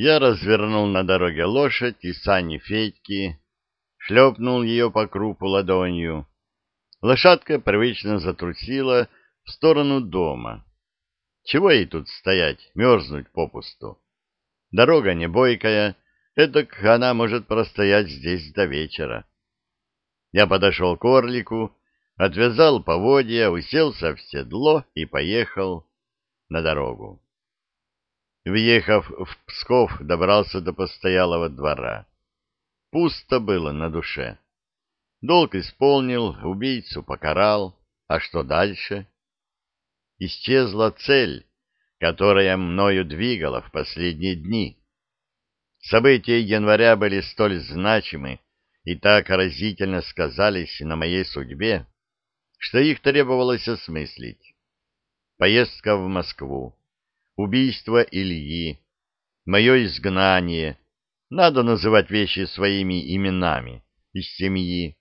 Я развернул на дороге лошадь и сани Федьки, шлепнул ее по крупу ладонью. Лошадка привычно затрусила в сторону дома. Чего ей тут стоять, мерзнуть попусту? Дорога не бойкая, эдак она может простоять здесь до вечера. Я подошел к орлику, отвязал поводья, уселся в седло и поехал на дорогу. Въехав в Псков, добрался до постоялого двора. Пусто было на душе. Долг исполнил, убийцу покарал, а что дальше? Исчезла цель, которая мною двигала в последние дни. События января были столь значимы и так разительно сказались на моей судьбе, что их требовалось осмыслить. Поездка в Москву, убийство Ильи, мое изгнание, надо называть вещи своими именами, из семьи,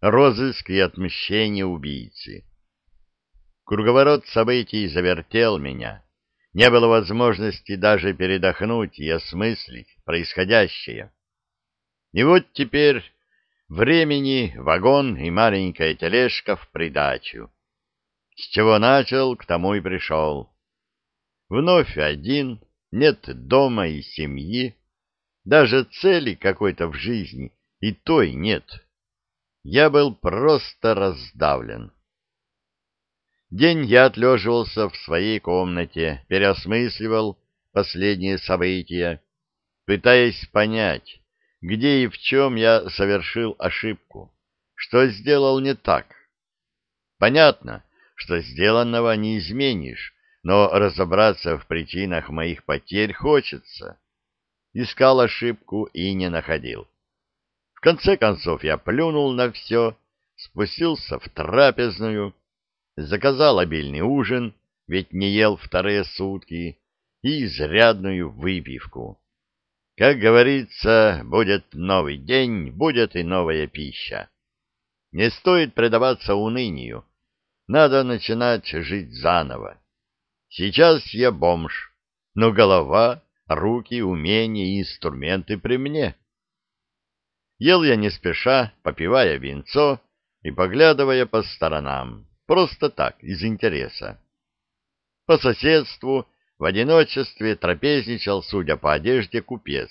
розыск и отмщение убийцы. Круговорот событий завертел меня. Не было возможности даже передохнуть и осмыслить происходящее. И вот теперь времени вагон и маленькая тележка в придачу. С чего начал, к тому и пришел. Вновь один, нет дома и семьи, даже цели какой-то в жизни и той нет. Я был просто раздавлен. День я отлеживался в своей комнате, переосмысливал последние события, пытаясь понять, где и в чем я совершил ошибку, что сделал не так. Понятно, что сделанного не изменишь, но разобраться в причинах моих потерь хочется. Искал ошибку и не находил. В конце концов я плюнул на все, спустился в трапезную, заказал обильный ужин, ведь не ел вторые сутки, и изрядную выпивку. Как говорится, будет новый день, будет и новая пища. Не стоит предаваться унынию. Надо начинать жить заново. Сейчас я бомж, но голова, руки, умения и инструменты при мне. Ел я не спеша, попивая винцо и поглядывая по сторонам, просто так, из интереса. По соседству в одиночестве трапезничал, судя по одежде, купец.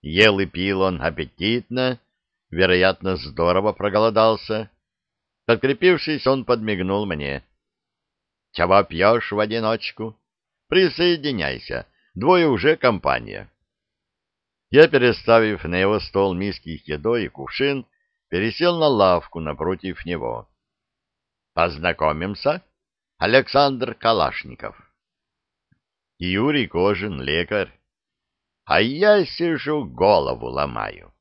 Ел и пил он аппетитно, вероятно, здорово проголодался. Подкрепившись, он подмигнул мне. Чего пьешь в одиночку? Присоединяйся, двое уже компания. Я, переставив на его стол миски с едой и кувшин, пересел на лавку напротив него. Познакомимся. Александр Калашников. Юрий Кожин, лекарь. А я сижу, голову ломаю.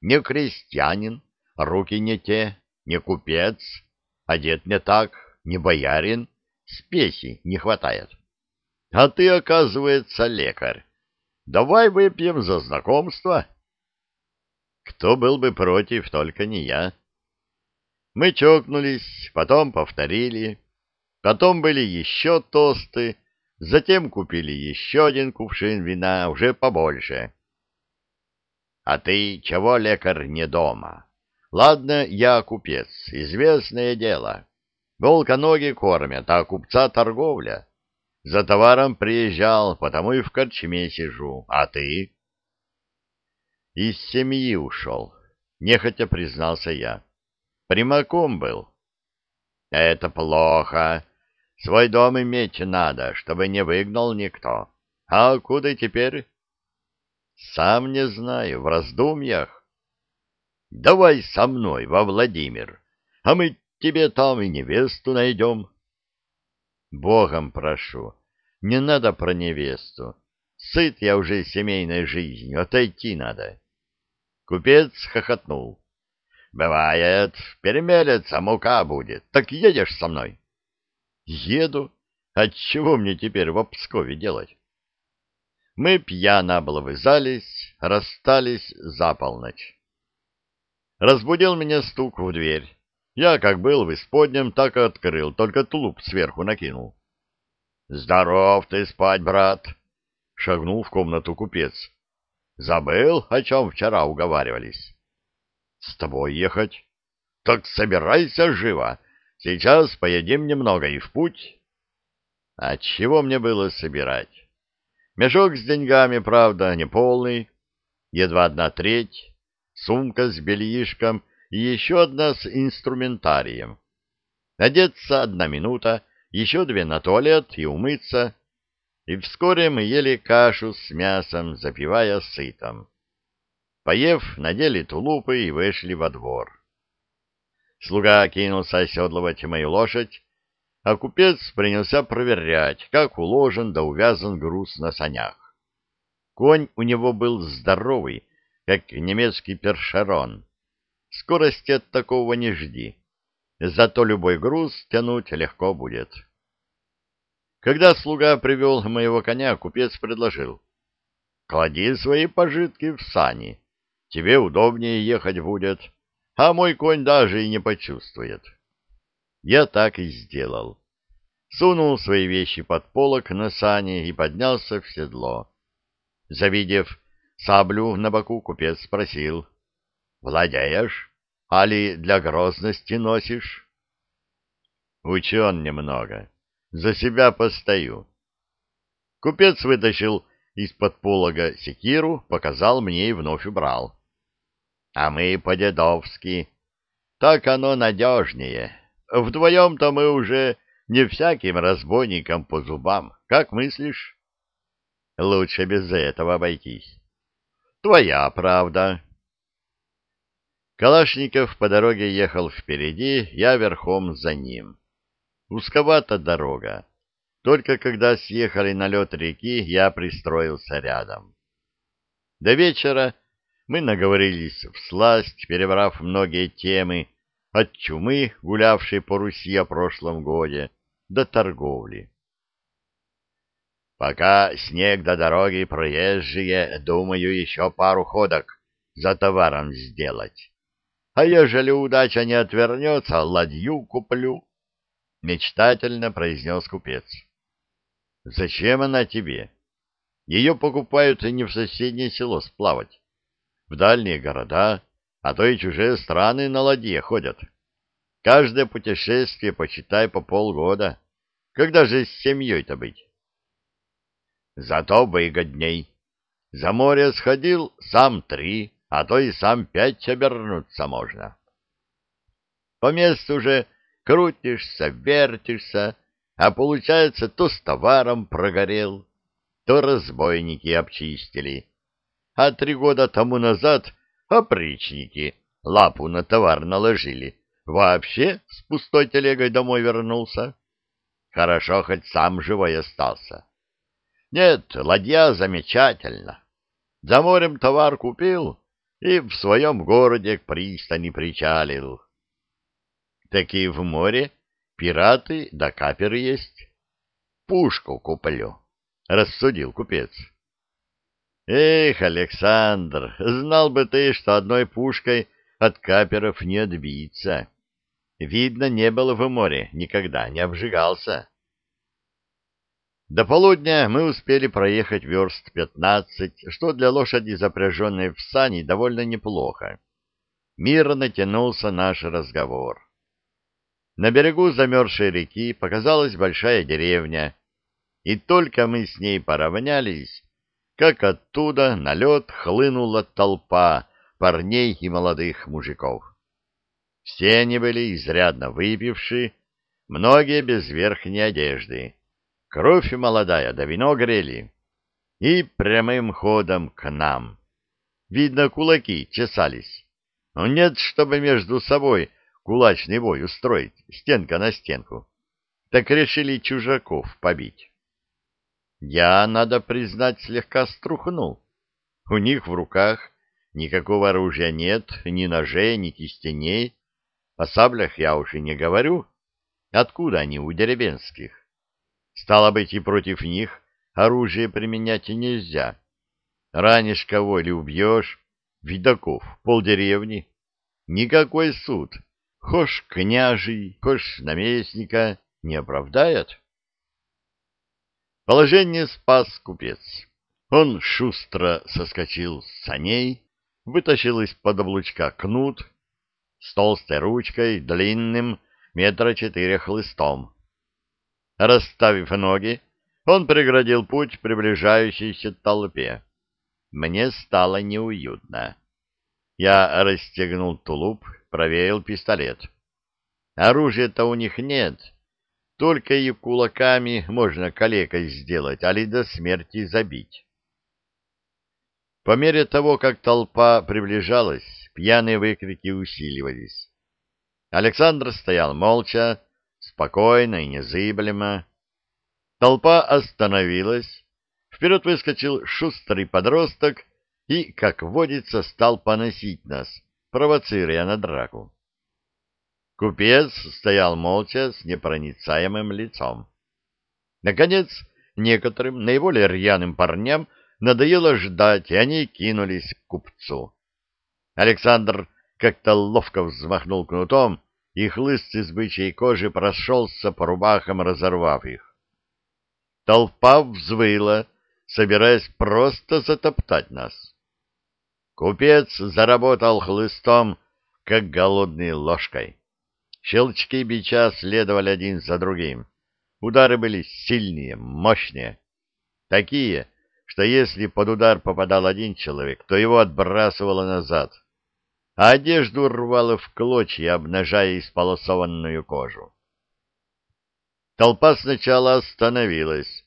Не крестьянин, руки не те, не купец, одет не так, не боярин, спеси не хватает. А ты, оказывается, лекарь. Давай выпьем за знакомство. Кто был бы против, только не я. Мы чокнулись, потом повторили, потом были еще тосты, затем купили еще один кувшин вина, уже побольше. — А ты чего, лекарь, не дома? Ладно, я купец, известное дело. Волка кормят, а купца торговля. За товаром приезжал, потому и в корчме сижу. А ты? Из семьи ушел, нехотя признался я. Примаком был. Это плохо. Свой дом иметь надо, чтобы не выгнал никто. А куда теперь? Сам не знаю, в раздумьях. Давай со мной во Владимир, а мы тебе там и невесту найдем. Богом прошу, не надо про невесту. Сыт я уже семейной жизнью, отойти надо. Купец хохотнул. Бывает, перемелется, мука будет. Так едешь со мной? Еду. Отчего мне теперь в Пскове делать? Мы пьяно облобызались, расстались за полночь. Разбудил меня стук в дверь. Я, как был в исподнем, так и открыл, только тулуп сверху накинул. — Здоров ты спать, брат! шагнул в комнату купец. Забыл, о чем вчера уговаривались. С тобой ехать? Так собирайся живо. Сейчас поедим немного и в путь. А чего мне было собирать? Мешок с деньгами, правда, не полный, едва одна треть, сумка с бельишком и еще одна с инструментарием. Одеться одна минута, еще две на туалет и умыться. И вскоре мы ели кашу с мясом, запивая сытом. Поев, надели тулупы и вышли во двор. Слуга кинулся оседлывать мою лошадь, а купец принялся проверять, как уложен да увязан груз на санях. Конь у него был здоровый, как немецкий першерон. Скорости от такого не жди, зато любой груз тянуть легко будет. Когда слуга привел моего коня, купец предложил. — Клади свои пожитки в сани, тебе удобнее ехать будет, а мой конь даже и не почувствует. Я так и сделал. Сунул свои вещи под полок на сани и поднялся в седло. Завидев саблю на боку, купец спросил. — Владеешь? Али для грозности носишь? Учен немного. За себя постою. Купец вытащил из-под полога секиру, показал мне и вновь убрал а мы по-дедовски. Так оно надежнее. Вдвоем-то мы уже не всяким разбойникам по зубам. Как мыслишь? Лучше без этого обойтись. Твоя правда. Калашников по дороге ехал впереди, я верхом за ним. Узковата дорога. Только когда съехали на лед реки, я пристроился рядом. До вечера мы наговорились в сласть, перебрав многие темы, от чумы, гулявшей по Руси о прошлом годе, до торговли. Пока снег до дороги проезжие, думаю, еще пару ходок за товаром сделать. А ежели удача не отвернется, ладью куплю, — мечтательно произнес купец. — Зачем она тебе? Ее покупают не в соседнее село сплавать в дальние города, а то и чужие страны на ладье ходят. Каждое путешествие, почитай, по полгода. Когда же с семьей-то быть? Зато выгодней. За море сходил сам три, а то и сам пять обернуться можно. По месту же крутишься, вертишься, а получается, то с товаром прогорел, то разбойники обчистили, а три года тому назад опричники лапу на товар наложили. Вообще с пустой телегой домой вернулся. Хорошо, хоть сам живой остался. Нет, ладья замечательно. За морем товар купил и в своем городе к пристани причалил. Такие в море пираты да каперы есть. Пушку куплю, — рассудил купец. Эх, Александр, знал бы ты, что одной пушкой от каперов не отбиться. Видно, не было в море, никогда не обжигался. До полудня мы успели проехать верст пятнадцать, что для лошади, запряженной в сани, довольно неплохо. Мирно тянулся наш разговор. На берегу замерзшей реки показалась большая деревня, и только мы с ней поравнялись, как оттуда на лед хлынула толпа парней и молодых мужиков. Все они были изрядно выпившие, многие без верхней одежды. Кровь молодая, да вино грели. И прямым ходом к нам. Видно, кулаки чесались. Но нет, чтобы между собой кулачный бой устроить, стенка на стенку. Так решили чужаков побить. Я, надо признать, слегка струхнул. У них в руках никакого оружия нет, ни ножей, ни кистеней. О саблях я уж и не говорю. Откуда они у деревенских? Стало быть, и против них оружие применять нельзя. Ранишь кого или убьешь, видаков, полдеревни. Никакой суд, хошь княжий, хошь наместника, не оправдает. Положение спас купец. Он шустро соскочил с саней, вытащил из-под облучка кнут с толстой ручкой, длинным, метра четыре хлыстом. Расставив ноги, он преградил путь приближающейся толпе. Мне стало неуютно. Я расстегнул тулуп, проверил пистолет. Оружия-то у них нет, только и кулаками можно калекой сделать, али до смерти забить. По мере того, как толпа приближалась, пьяные выкрики усиливались. Александр стоял молча, спокойно и незыблемо. Толпа остановилась, вперед выскочил шустрый подросток и, как водится, стал поносить нас, провоцируя на драку. Купец стоял молча с непроницаемым лицом. Наконец, некоторым наиболее рьяным парням Надоело ждать, и они кинулись к купцу. Александр как-то ловко взмахнул кнутом, и хлыст из бычьей кожи прошелся по рубахам, разорвав их. Толпа взвыла, собираясь просто затоптать нас. Купец заработал хлыстом, как голодной ложкой. Щелчки бича следовали один за другим. Удары были сильнее, мощнее. Такие, что если под удар попадал один человек, то его отбрасывало назад, а одежду рвало в клочья, обнажая исполосованную кожу. Толпа сначала остановилась,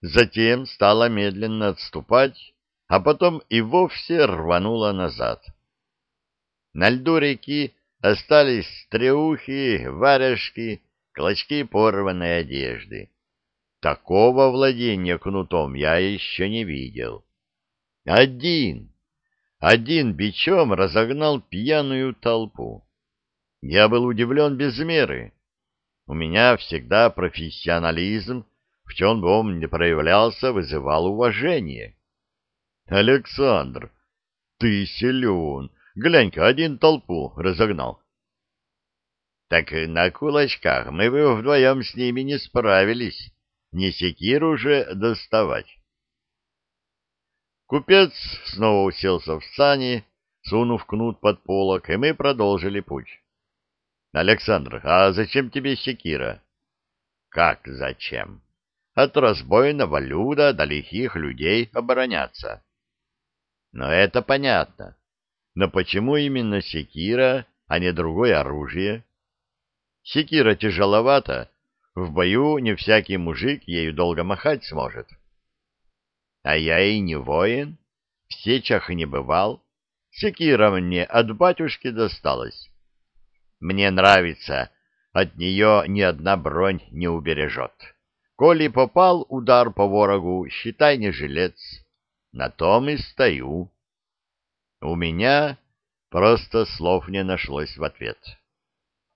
затем стала медленно отступать, а потом и вовсе рванула назад. На льду реки остались стряухи, варежки, клочки порванной одежды. Такого владения кнутом я еще не видел. Один, один бичом разогнал пьяную толпу. Я был удивлен без меры. У меня всегда профессионализм, в чем бы он ни проявлялся, вызывал уважение. Александр, ты силен. Глянь-ка, один толпу разогнал. Так на кулачках мы бы вдвоем с ними не справились не секиру же доставать. Купец снова уселся в сани, сунув кнут под полок, и мы продолжили путь. — Александр, а зачем тебе секира? — Как зачем? От разбойного люда до лихих людей обороняться. — Но это понятно. Но почему именно секира, а не другое оружие? Секира тяжеловата, в бою не всякий мужик ею долго махать сможет. А я и не воин, в сечах не бывал. Секира мне от батюшки досталась. Мне нравится, от нее ни одна бронь не убережет. Коли попал удар по ворогу, считай не жилец. На том и стою. У меня просто слов не нашлось в ответ.